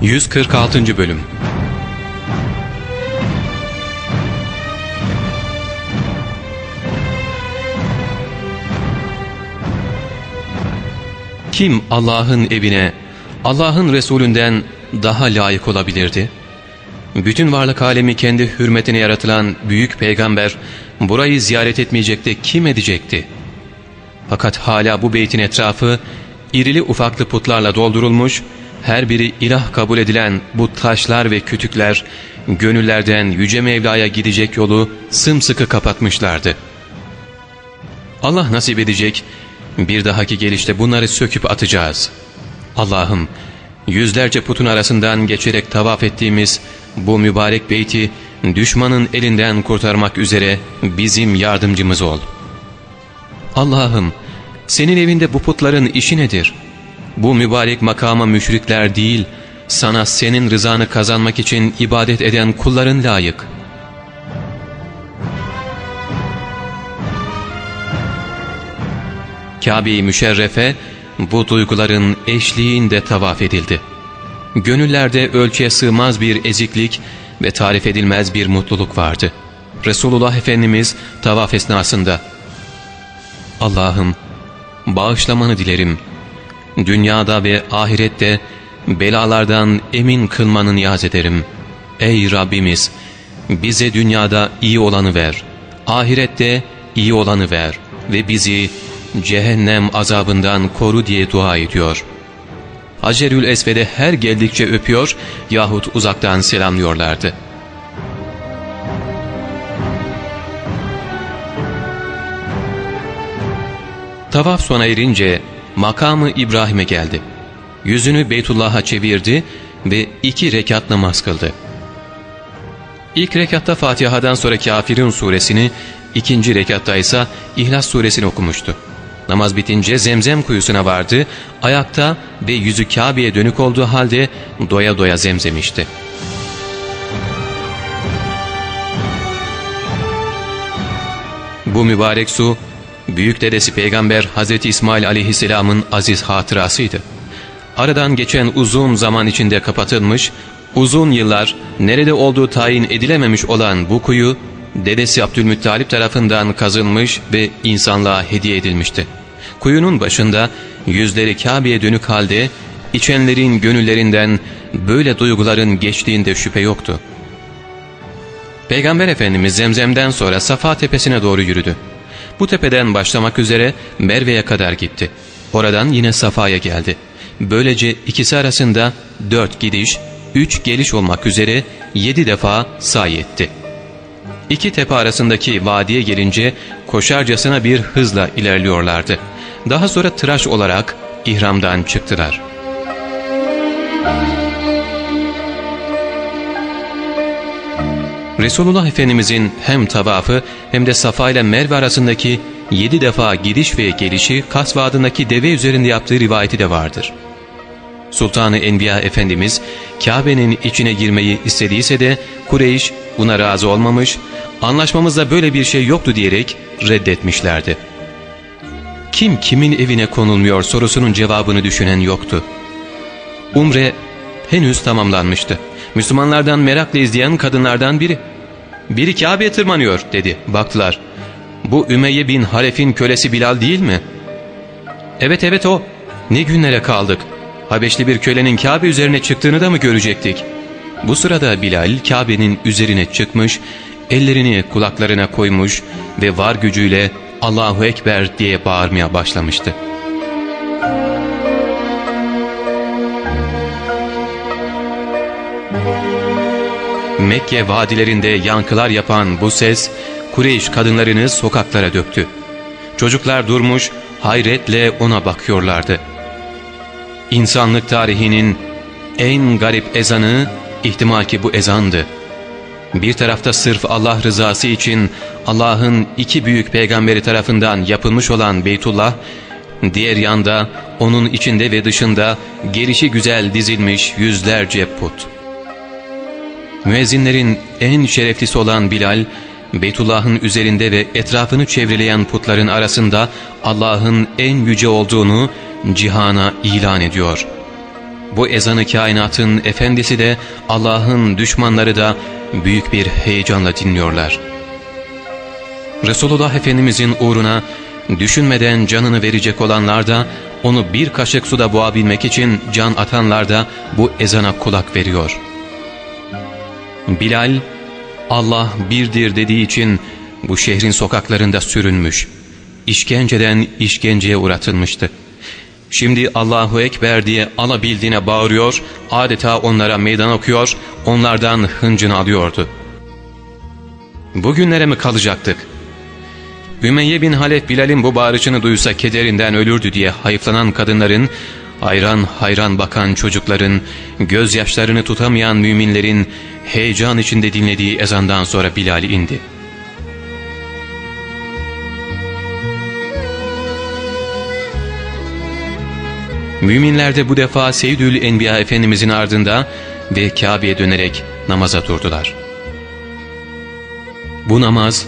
146. Bölüm Kim Allah'ın evine, Allah'ın Resulünden daha layık olabilirdi? Bütün varlık alemi kendi hürmetine yaratılan büyük peygamber burayı ziyaret etmeyecekti kim edecekti? Fakat hala bu beytin etrafı irili ufaklı putlarla doldurulmuş, her biri ilah kabul edilen bu taşlar ve kütükler gönüllerden Yüce Mevla'ya gidecek yolu sımsıkı kapatmışlardı. Allah nasip edecek, bir dahaki gelişte bunları söküp atacağız. Allah'ım, yüzlerce putun arasından geçerek tavaf ettiğimiz bu mübarek beyti düşmanın elinden kurtarmak üzere bizim yardımcımız ol. Allah'ım, senin evinde bu putların işi nedir? Bu mübarek makama müşrikler değil, sana senin rızanı kazanmak için ibadet eden kulların layık. Kabe-i Müşerrefe bu duyguların eşliğinde tavaf edildi. Gönüllerde ölçüye sığmaz bir eziklik ve tarif edilmez bir mutluluk vardı. Resulullah Efendimiz tavaf esnasında Allah'ım bağışlamanı dilerim. Dünyada ve ahirette belalardan emin kılmanı niyaz ederim. Ey Rabbimiz bize dünyada iyi olanı ver. Ahirette iyi olanı ver ve bizi cehennem azabından koru diye dua ediyor. Hacerül Esved'e her geldikçe öpüyor yahut uzaktan selamlıyorlardı. Tavaf sona erince makamı İbrahim'e geldi. Yüzünü Beytullah'a çevirdi ve iki rekat namaz kıldı. İlk rekatta Fatiha'dan sonra Kafirun suresini, ikinci rekatta ise İhlas suresini okumuştu. Namaz bitince zemzem kuyusuna vardı, ayakta ve yüzü Kabe'ye dönük olduğu halde doya doya zemzemişti. Bu mübarek su, büyük dedesi peygamber Hz. İsmail aleyhisselamın aziz hatırasıydı. Aradan geçen uzun zaman içinde kapatılmış, uzun yıllar nerede olduğu tayin edilememiş olan bu kuyu, dedesi Abdülmuttalip tarafından kazılmış ve insanlığa hediye edilmişti. Kuyunun başında yüzleri Kabe'ye dönük halde içenlerin gönüllerinden böyle duyguların geçtiğinde şüphe yoktu. Peygamber Efendimiz Zemzem'den sonra Safa tepesine doğru yürüdü. Bu tepeden başlamak üzere Merve'ye kadar gitti. Oradan yine Safa'ya geldi. Böylece ikisi arasında dört gidiş, üç geliş olmak üzere yedi defa say etti. İki tepe arasındaki vadiye gelince koşarcasına bir hızla ilerliyorlardı. Daha sonra tıraş olarak ihramdan çıktılar. Resulullah Efendimizin hem tavafı hem de Safa ile Merve arasındaki yedi defa gidiş ve gelişi Kasvad'ındaki deve üzerinde yaptığı rivayeti de vardır. Sultanı Enbiya Efendimiz Kabe'nin içine girmeyi istediyse de Kureyş buna razı olmamış, anlaşmamızda böyle bir şey yoktu diyerek reddetmişlerdi. Kim kimin evine konulmuyor sorusunun cevabını düşünen yoktu. Umre henüz tamamlanmıştı. Müslümanlardan merakla izleyen kadınlardan biri. ''Biri Kabe'ye tırmanıyor.'' dedi. Baktılar. ''Bu Ümeyye bin Halef'in kölesi Bilal değil mi?'' ''Evet evet o. Ne günlere kaldık. Habeşli bir kölenin Kabe üzerine çıktığını da mı görecektik?'' Bu sırada Bilal Kabe'nin üzerine çıkmış, ellerini kulaklarına koymuş ve var gücüyle Allahu Ekber diye bağırmaya başlamıştı. Mekke vadilerinde yankılar yapan bu ses Kureyş kadınlarını sokaklara döktü. Çocuklar durmuş hayretle ona bakıyorlardı. İnsanlık tarihinin en garip ezanı ihtimal ki bu ezandı. Bir tarafta sırf Allah rızası için Allah'ın iki büyük peygamberi tarafından yapılmış olan Beytullah, diğer yanda onun içinde ve dışında gelişi güzel dizilmiş yüzlerce put. Müezzinlerin en şereflisi olan Bilal, Beytullah'ın üzerinde ve etrafını çevreleyen putların arasında Allah'ın en yüce olduğunu cihana ilan ediyor. Bu ezanı kainatın efendisi de Allah'ın düşmanları da büyük bir heyecanla dinliyorlar. Resulullah Efendimizin uğruna düşünmeden canını verecek olanlar da onu bir kaşık suda boğabilmek için can atanlar da bu ezana kulak veriyor. Bilal, Allah birdir dediği için bu şehrin sokaklarında sürünmüş, işkenceden işkenceye uğratılmıştı. Şimdi Allahu Ekber diye alabildiğine bağırıyor, adeta onlara meydan okuyor, onlardan hıncını alıyordu. Bugünlere mi kalacaktık? Ümeyye bin Halef Bilal'in bu bağırışını duysa kederinden ölürdü diye hayıflanan kadınların, hayran hayran bakan çocukların, gözyaşlarını tutamayan müminlerin heyecan içinde dinlediği ezandan sonra Bilal indi. Müminler de bu defa Seyyidül Enbiya Efendimizin ardında ve Kabe'ye dönerek namaza durdular. Bu namaz,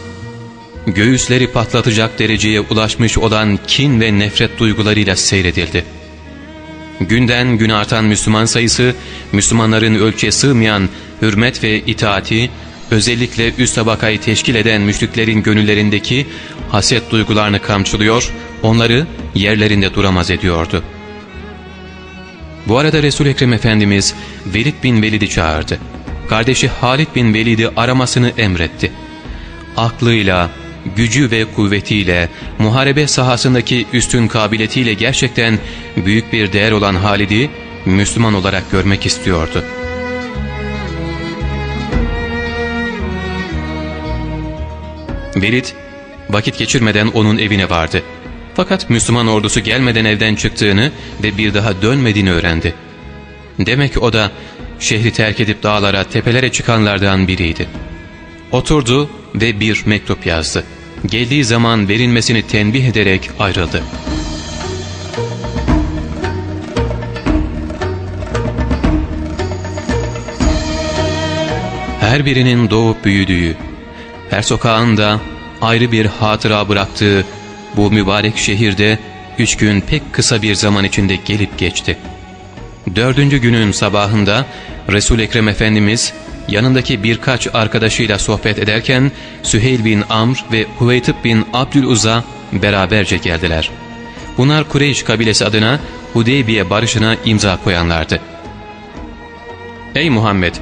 göğüsleri patlatacak dereceye ulaşmış olan kin ve nefret duygularıyla seyredildi. Günden gün artan Müslüman sayısı, Müslümanların ölçüye sığmayan hürmet ve itaati, özellikle üst tabakayı teşkil eden müşriklerin gönüllerindeki haset duygularını kamçılıyor, onları yerlerinde duramaz ediyordu. Bu arada Resul-i Ekrem Efendimiz Velid bin Velid'i çağırdı. Kardeşi Halid bin Velid'i aramasını emretti. Aklıyla, gücü ve kuvvetiyle, muharebe sahasındaki üstün kabiliyetiyle gerçekten büyük bir değer olan Halid'i Müslüman olarak görmek istiyordu. Velid vakit geçirmeden onun evine vardı. Fakat Müslüman ordusu gelmeden evden çıktığını ve bir daha dönmediğini öğrendi. Demek o da şehri terk edip dağlara, tepelere çıkanlardan biriydi. Oturdu ve bir mektup yazdı. Geldiği zaman verilmesini tenbih ederek ayrıldı. Her birinin doğup büyüdüğü, her sokağında ayrı bir hatıra bıraktığı bu mübarek şehirde üç gün pek kısa bir zaman içinde gelip geçti. Dördüncü günün sabahında Resul Ekrem Efendimiz yanındaki birkaç arkadaşıyla sohbet ederken Süheyl bin Amr ve Huveytib bin Abdüluzza beraberce geldiler. Bunlar Kureyş kabilesi adına Hudeybiye barışına imza koyanlardı. ''Ey Muhammed!